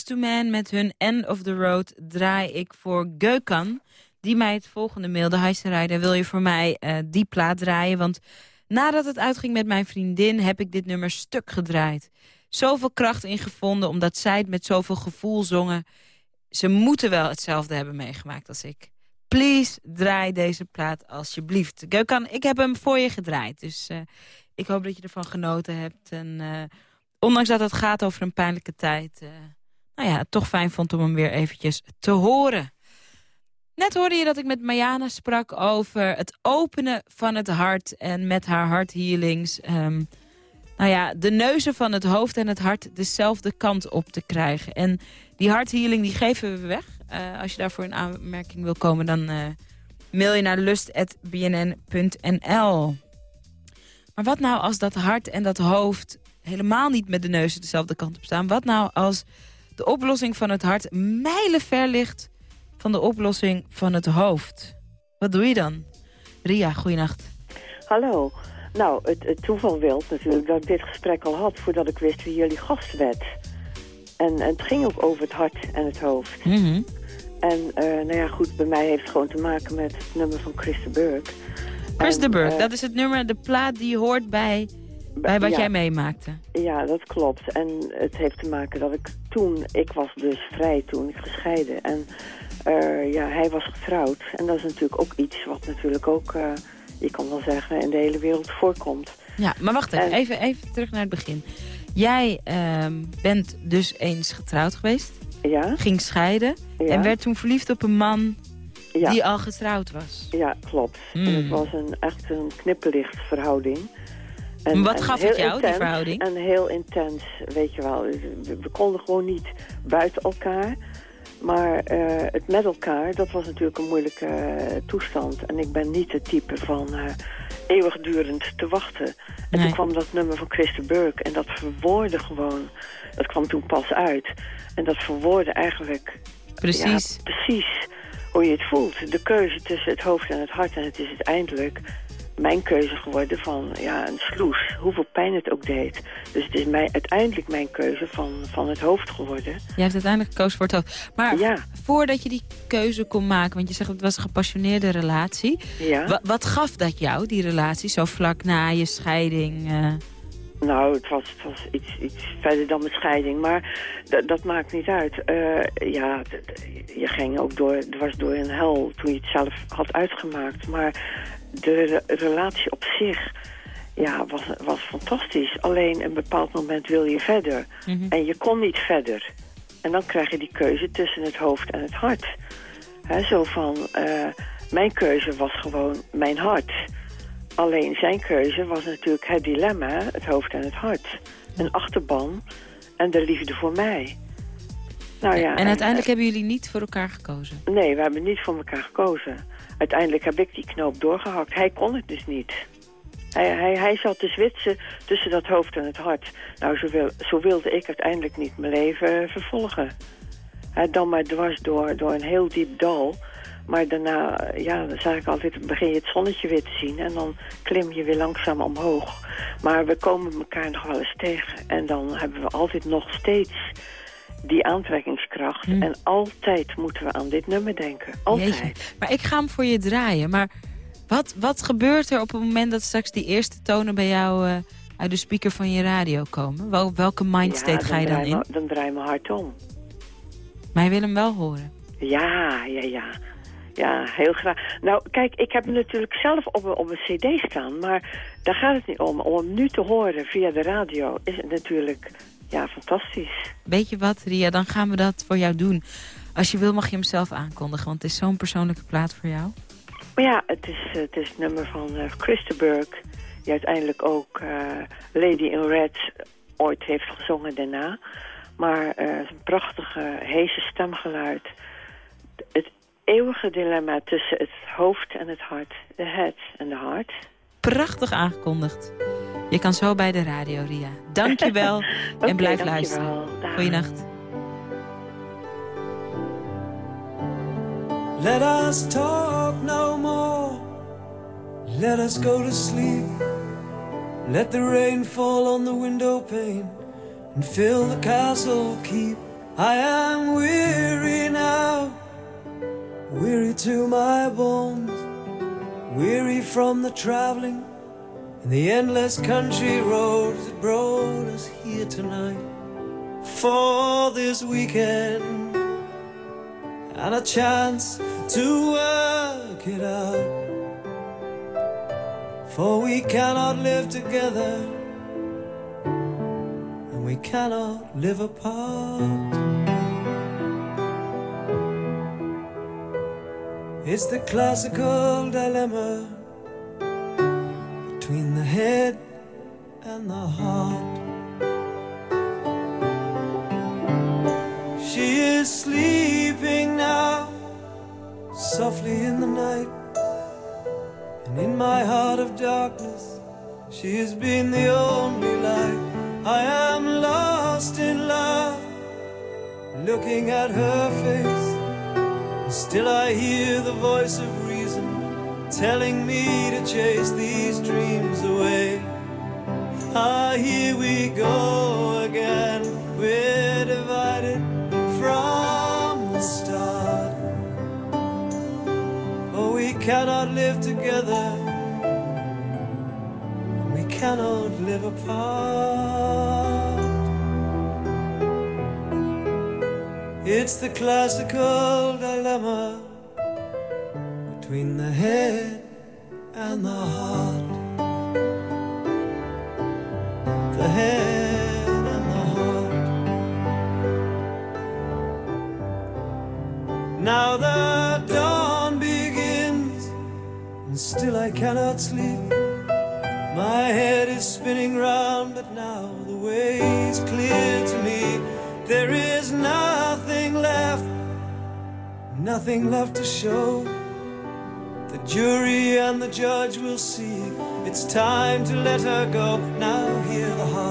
To Men met hun End of the Road draai ik voor Geukan. Die mij het volgende mailde. Hij rijden, wil je voor mij eh, die plaat draaien? Want nadat het uitging met mijn vriendin heb ik dit nummer stuk gedraaid. Zoveel kracht in gevonden, omdat zij het met zoveel gevoel zongen. Ze moeten wel hetzelfde hebben meegemaakt als ik. Please, draai deze plaat alsjeblieft. Geukan, ik heb hem voor je gedraaid. Dus eh, ik hoop dat je ervan genoten hebt. En eh, ondanks dat het gaat over een pijnlijke tijd... nou ja, toch fijn vond om hem weer eventjes te horen. Net hoorde je dat ik met Mayana sprak over het openen van het hart... en met haar harthealings... ehm, nou ja, de neuzen van het hoofd en het hart dezelfde kant op te krijgen. En die harthealing die geven we weg. Eh, als je daarvoor in aanmerking wil komen, dan eh, mail je naar lust.bnn.nl. Maar wat nou als dat hart en dat hoofd helemaal niet met de neuzen dezelfde kant op staan? Wat nou als de oplossing van het hart mijlenver ligt van de oplossing van het hoofd? Wat doe je dan? Ria, goeienacht. Hallo. Nou, het, het toeval wil natuurlijk dat ik dit gesprek al had voordat ik wist wie jullie gast werd. En, en het ging ook over het hart en het hoofd. Mhm. En eh, nou ja, goed, bij mij heeft het gewoon te maken met het nummer van Chris de Burgh. Chris En, de Burgh, eh, dat is het nummer, de plaat die hoort bij, bij wat ja. jij meemaakte. Ja, dat klopt. En het heeft te maken dat ik toen, ik was dus vrij toen, ik gescheiden. En eh, ja, hij was getrouwd. En dat is natuurlijk ook iets wat natuurlijk ook, eh, je kan wel zeggen, in de hele wereld voorkomt. Ja, maar wacht even, En- even, even terug naar het begin. Jij ehm, bent dus eens getrouwd geweest, Ja, ging scheiden... Ja. en werd toen verliefd op een man ja. die al getrouwd was. Ja, klopt. En Hmm. het was een, echt een knipperlicht verhouding. Wat gaf het jou, die verhouding? En heel intens, weet je wel. We, we konden gewoon niet buiten elkaar. Maar eh, het met elkaar, dat was natuurlijk een moeilijke eh, toestand. En ik ben niet het type van eh, eeuwigdurend te wachten. En Nee. toen kwam dat nummer van Christa Burke. En dat verwoordde gewoon... Dat kwam toen pas uit. En dat verwoordde eigenlijk... Precies. Ja, precies hoe je het voelt. De keuze tussen het hoofd en het hart. En het is uiteindelijk mijn keuze geworden van ja, een sloes. Hoeveel pijn het ook deed. Dus het is mij, uiteindelijk mijn keuze van, van het hoofd geworden. Jij hebt uiteindelijk gekozen voor het hoofd. Maar Ja. voordat je die keuze kon maken, want je zegt het was een gepassioneerde relatie. Ja. Wat gaf dat jou, die relatie, zo vlak na je scheiding? eh? Nou, het was, het was iets, iets verder dan mijn scheiding. Maar dat maakt niet uit. Eh, ja, je ging ook door, dwars door een hel toen je het zelf had uitgemaakt. Maar de re- relatie op zich ja, was, was fantastisch. Alleen een bepaald moment wil je verder. Mhm. En je kon niet verder. En dan krijg je die keuze tussen het hoofd en het hart. Hè, zo van, eh, mijn keuze was gewoon mijn hart. Alleen zijn keuze was natuurlijk het dilemma, het hoofd en het hart. Een achterban en de liefde voor mij. Nou ja, en uiteindelijk hebben jullie niet voor elkaar gekozen. Nee, we hebben niet voor elkaar gekozen. Uiteindelijk heb ik die knoop doorgehakt. Hij kon het dus niet. Hij, hij, hij zat te zwitsen tussen dat hoofd en het hart. Nou, zo, wil, wilde ik uiteindelijk niet mijn leven vervolgen. Hè, dan maar dwars door, door een heel diep dal. Maar daarna, ja, dan zag ik altijd, begin je het zonnetje weer te zien. En dan klim je weer langzaam omhoog. Maar we komen elkaar nog wel eens tegen. En dan hebben we altijd nog steeds die aantrekkingskracht. Hm. En altijd moeten we aan dit nummer denken. Altijd. Jeetje. Maar ik ga hem voor je draaien. Maar wat, wat gebeurt er op het moment dat straks die eerste tonen bij jou eh, uit de speaker van je radio komen? Wel, welke mindstate ga je dan in? me- dan draai mijn hart om. Maar je wil hem wel horen. Ja, ja, ja. Ja, heel graag. Nou, kijk, ik heb hem natuurlijk zelf op een, op een cd staan, maar daar gaat het niet om. Om hem nu te horen via de radio is het natuurlijk, ja, fantastisch. Weet je wat, Ria, dan gaan we dat voor jou doen. Als je wil mag je hem zelf aankondigen, want het is zo'n persoonlijke plaat voor jou. Maar ja, het is, eh, het is het nummer van eh Christa Burke, die uiteindelijk ook eh, Lady in Red ooit heeft gezongen daarna. Maar een prachtige, heese stemgeluid. het eeuwige dilemma tussen het hoofd en het hart. De head en de heart. Prachtig aangekondigd. Je kan zo bij de radio, Ria. Dank je wel en blijf dankjewel. luisteren. Goeienacht. Let us talk no more. Let us go to sleep. Let the rain fall on the window pane and fill the castle keep. I am weary now, weary to my bones, weary from the traveling and the endless country roads that brought us here tonight for this weekend and a chance to work it out. For we cannot live together and we cannot live apart. It's the classical dilemma between the head and the heart. She is sleeping now, softly in the night. And in my heart of darkness, she has been the only light. I am lost in love, looking at her face. Still, I hear the voice of reason telling me to chase these dreams away. Ah, here we go again. We're divided from the start. For we cannot live together. We cannot live apart. It's the classical dilemma between the head and the er heart. The head and the heart. Now the dawn begins, and still I cannot sleep. My head is spinning round, but now the way is clear to me. There is nothing left, nothing left to show. Jury and the judge will see. It's time to let her go. Now hear the heart.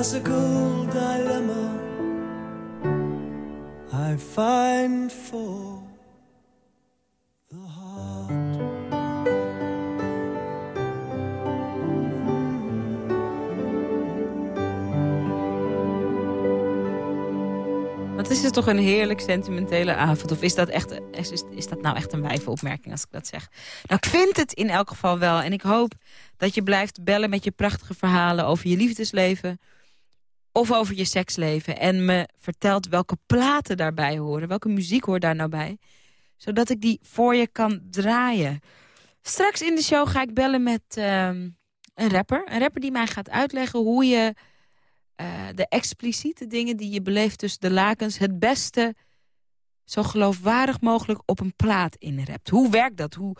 Classical dilemma, I find for the heart. Wat is het toch een heerlijk sentimentele avond? Of is dat, echt, is, is- dat nou echt een wijvenopmerking als ik dat zeg? Nou, ik vind het in elk geval wel. En ik hoop dat je blijft bellen met je prachtige verhalen over je liefdesleven. Of over je seksleven. En me vertelt welke platen daarbij horen. Welke muziek hoort daar nou bij. Zodat ik die voor je kan draaien. Straks in de show ga ik bellen met ehm, een rapper. Een rapper die mij gaat uitleggen hoe je eh, de expliciete dingen die je beleeft tussen de lakens... het beste zo geloofwaardig mogelijk op een plaat inrept. Hoe werkt dat? Hoe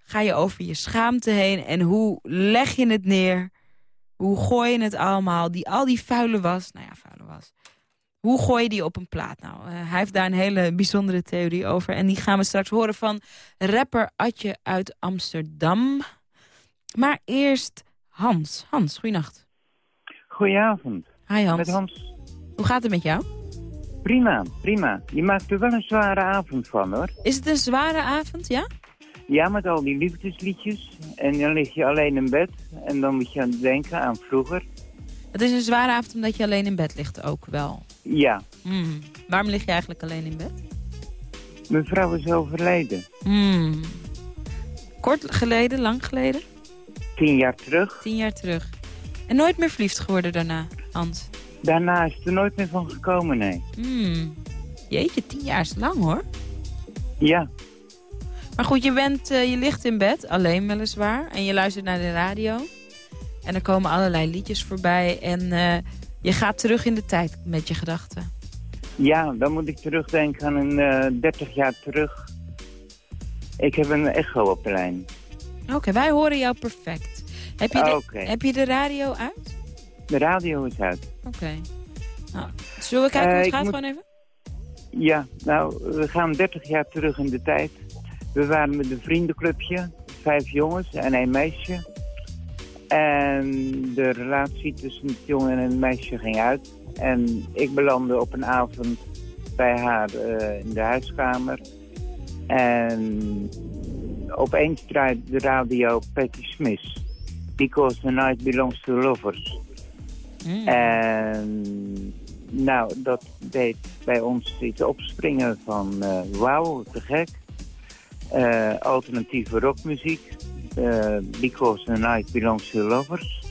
ga je over je schaamte heen en hoe leg je het neer? Hoe gooi je het allemaal? Die, al die vuile was, nou ja, vuile was. Hoe gooi je die op een plaat? Nou, eh, hij heeft daar een hele bijzondere theorie over. En die gaan we straks horen van rapper Atje uit Amsterdam. Maar eerst Hans. Hans, goeienacht. Goedenavond. Hi Hans. Met Hans. Hoe gaat het met jou? Prima, prima. Je maakt er wel een zware avond van, hoor. Is het een zware avond, ja? Ja, met al die liefdesliedjes. En dan lig je alleen in bed. En dan moet je aan denken aan vroeger. Het is een zware avond omdat je alleen in bed ligt ook wel. Ja, Hmm. Waarom lig je eigenlijk alleen in bed? mijn vrouw is overleden. Hmm. Kort geleden, lang geleden? Tien jaar terug. Tien jaar terug. En nooit meer verliefd geworden daarna, Hans? Daarna is het er nooit meer van gekomen, nee. Hmm. Jeetje, tien jaar is lang hoor. Ja, Maar goed, je, bent, eh, je ligt in bed, alleen weliswaar. En je luistert naar de radio. En er komen allerlei liedjes voorbij. En eh, je gaat terug in de tijd met je gedachten. ja, dan moet ik terugdenken aan een eh 30 jaar terug. Ik heb een echo op de lijn. Oké, wij horen jou perfect. Heb je, de, heb je de radio uit? De radio is uit. Oké. Nou, zullen we kijken hoe Eh, het gaat moet- gewoon even? Ja, nou, we gaan 30 jaar terug in de tijd. We waren met een vriendenclubje, vijf jongens en één meisje. En de relatie tussen het jongen en het meisje ging uit. En ik belandde op een avond bij haar eh, in de huiskamer. En opeens draaide de radio Patti Smith. Because the night belongs to lovers. En nou, dat deed bij ons iets opspringen van eh, wauw, te gek. Eh, alternatieve rockmuziek. eh, because the night belongs to lovers.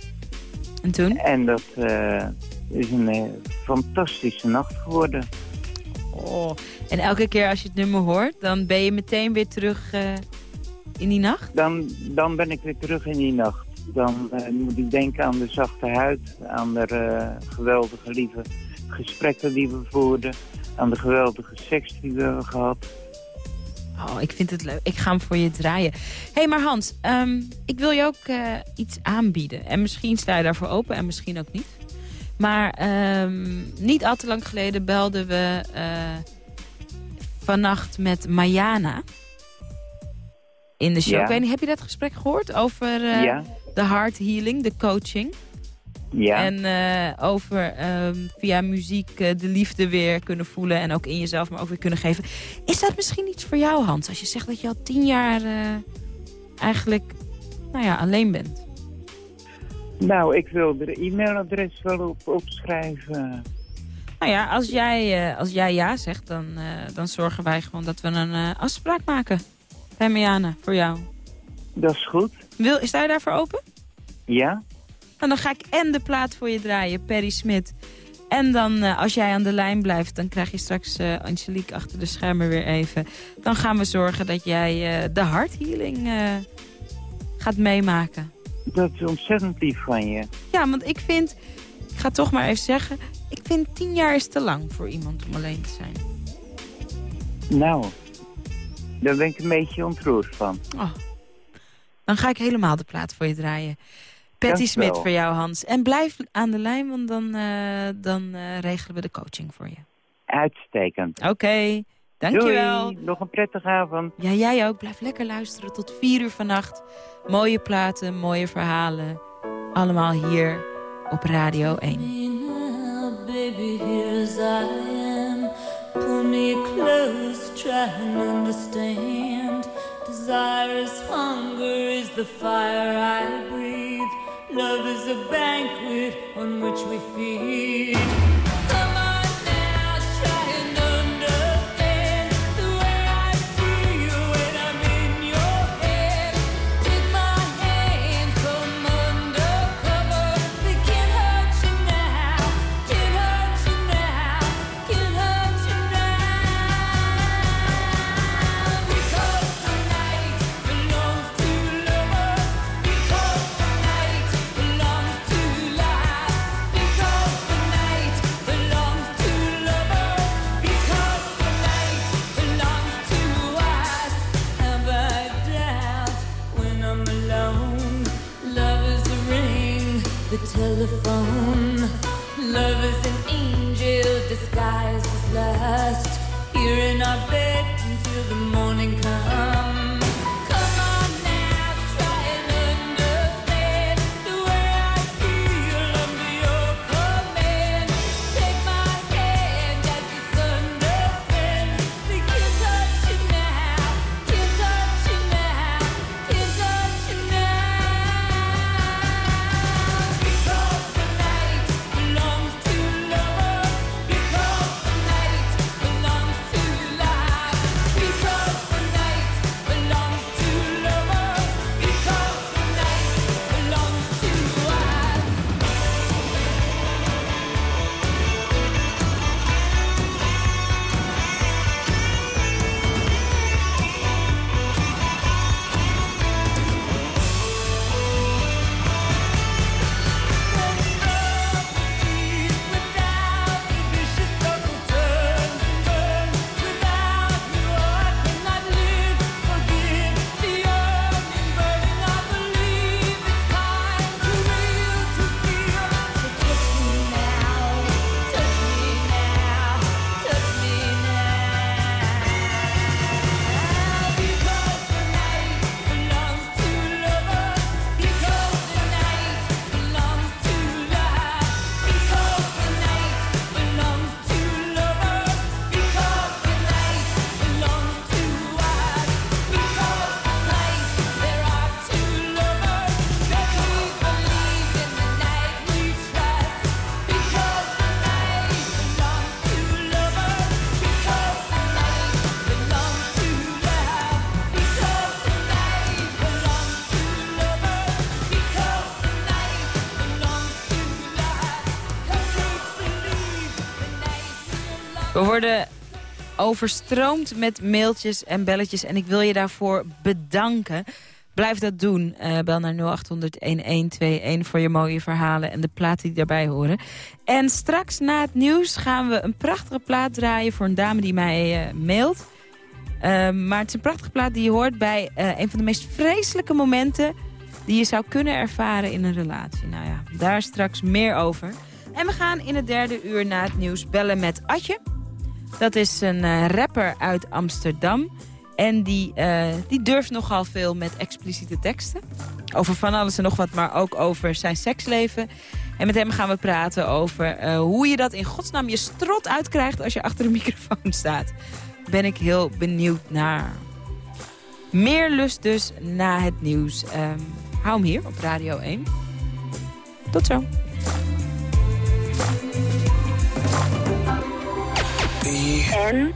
En toen? En dat eh, is een fantastische nacht geworden. Oh. En elke keer als je het nummer hoort, dan ben je meteen weer terug in die nacht? Dan, dan ben ik weer terug in die nacht. Dan moet ik denken aan de zachte huid, aan de geweldige lieve gesprekken die we voerden, aan de geweldige seks die we hebben gehad. Oh, ik vind het leuk. Ik ga hem voor je draaien. Hé, hey, maar Hans, ehm, ik wil je ook eh, iets aanbieden. En misschien sta je daarvoor open en misschien ook niet. Maar ehm, niet al te lang geleden belden we eh, vannacht met Mayana. In de show. Ja. Heb je dat gesprek gehoord over eh, Ja. de heart healing, de coaching? Ja. En eh, over ehm, via muziek eh, de liefde weer kunnen voelen. En ook in jezelf, maar ook weer kunnen geven. Is dat misschien iets voor jou, Hans? Als je zegt dat je al tien jaar eh, eigenlijk nou ja, alleen bent. Nou, ik wil er e-mailadres wel op opschrijven. Nou ja, als jij, als jij ja zegt, dan, dan zorgen wij gewoon dat we een afspraak maken. Bij Miana, voor jou. Dat is goed. Wil, is jij daarvoor open? Ja? En dan ga ik en de plaat voor je draaien, Perry Smit. En dan, eh, als jij aan de lijn blijft, dan krijg je straks eh, Angelique achter de schermen weer even. Dan gaan we zorgen dat jij eh, de harthealing gaat meemaken. Dat is ontzettend lief van je. Ja, want ik vind, ik ga toch maar even zeggen... ik vind tien jaar is te lang voor iemand om alleen te zijn. Nou, daar ben ik een beetje ontroerd van. Oh. Dan ga ik helemaal de plaat voor je draaien. Patty Smit voor jou, Hans. En blijf aan de lijn, want dan, eh, dan eh, regelen we de coaching voor je. Uitstekend. Oké, dankjewel. Doei, nog een prettige avond. Ja, jij ook. Blijf lekker luisteren tot vier uur vannacht. Mooie platen, mooie verhalen. Allemaal hier op Radio 1. Now, baby, I am. Pull me close, try and understand. Desire is hunger, is the fire I breathe. Love is a banquet on which we feed. Overstroomd met mailtjes en belletjes. En ik wil je daarvoor bedanken. Blijf dat doen. Eh, bel naar 0800-1121 voor je mooie verhalen en de platen die daarbij horen. En straks na het nieuws gaan we een prachtige plaat draaien... voor een dame die mij eh, mailt. Eh, maar het is een prachtige plaat die je hoort bij eh, een van de meest vreselijke momenten... die je zou kunnen ervaren in een relatie. Nou ja, daar straks meer over. En we gaan in het derde uur na het nieuws bellen met Atje. Dat is een eh, rapper uit Amsterdam. En die, eh, die durft nogal veel met expliciete teksten. Over van alles en nog wat, maar ook over zijn seksleven. En met hem gaan we praten over eh, hoe je dat in godsnaam je strot uitkrijgt... als je achter een microfoon staat. Ben ik heel benieuwd naar. Meer lust dus na het nieuws. Ehm, hou hem hier op Radio 1. Tot zo. En.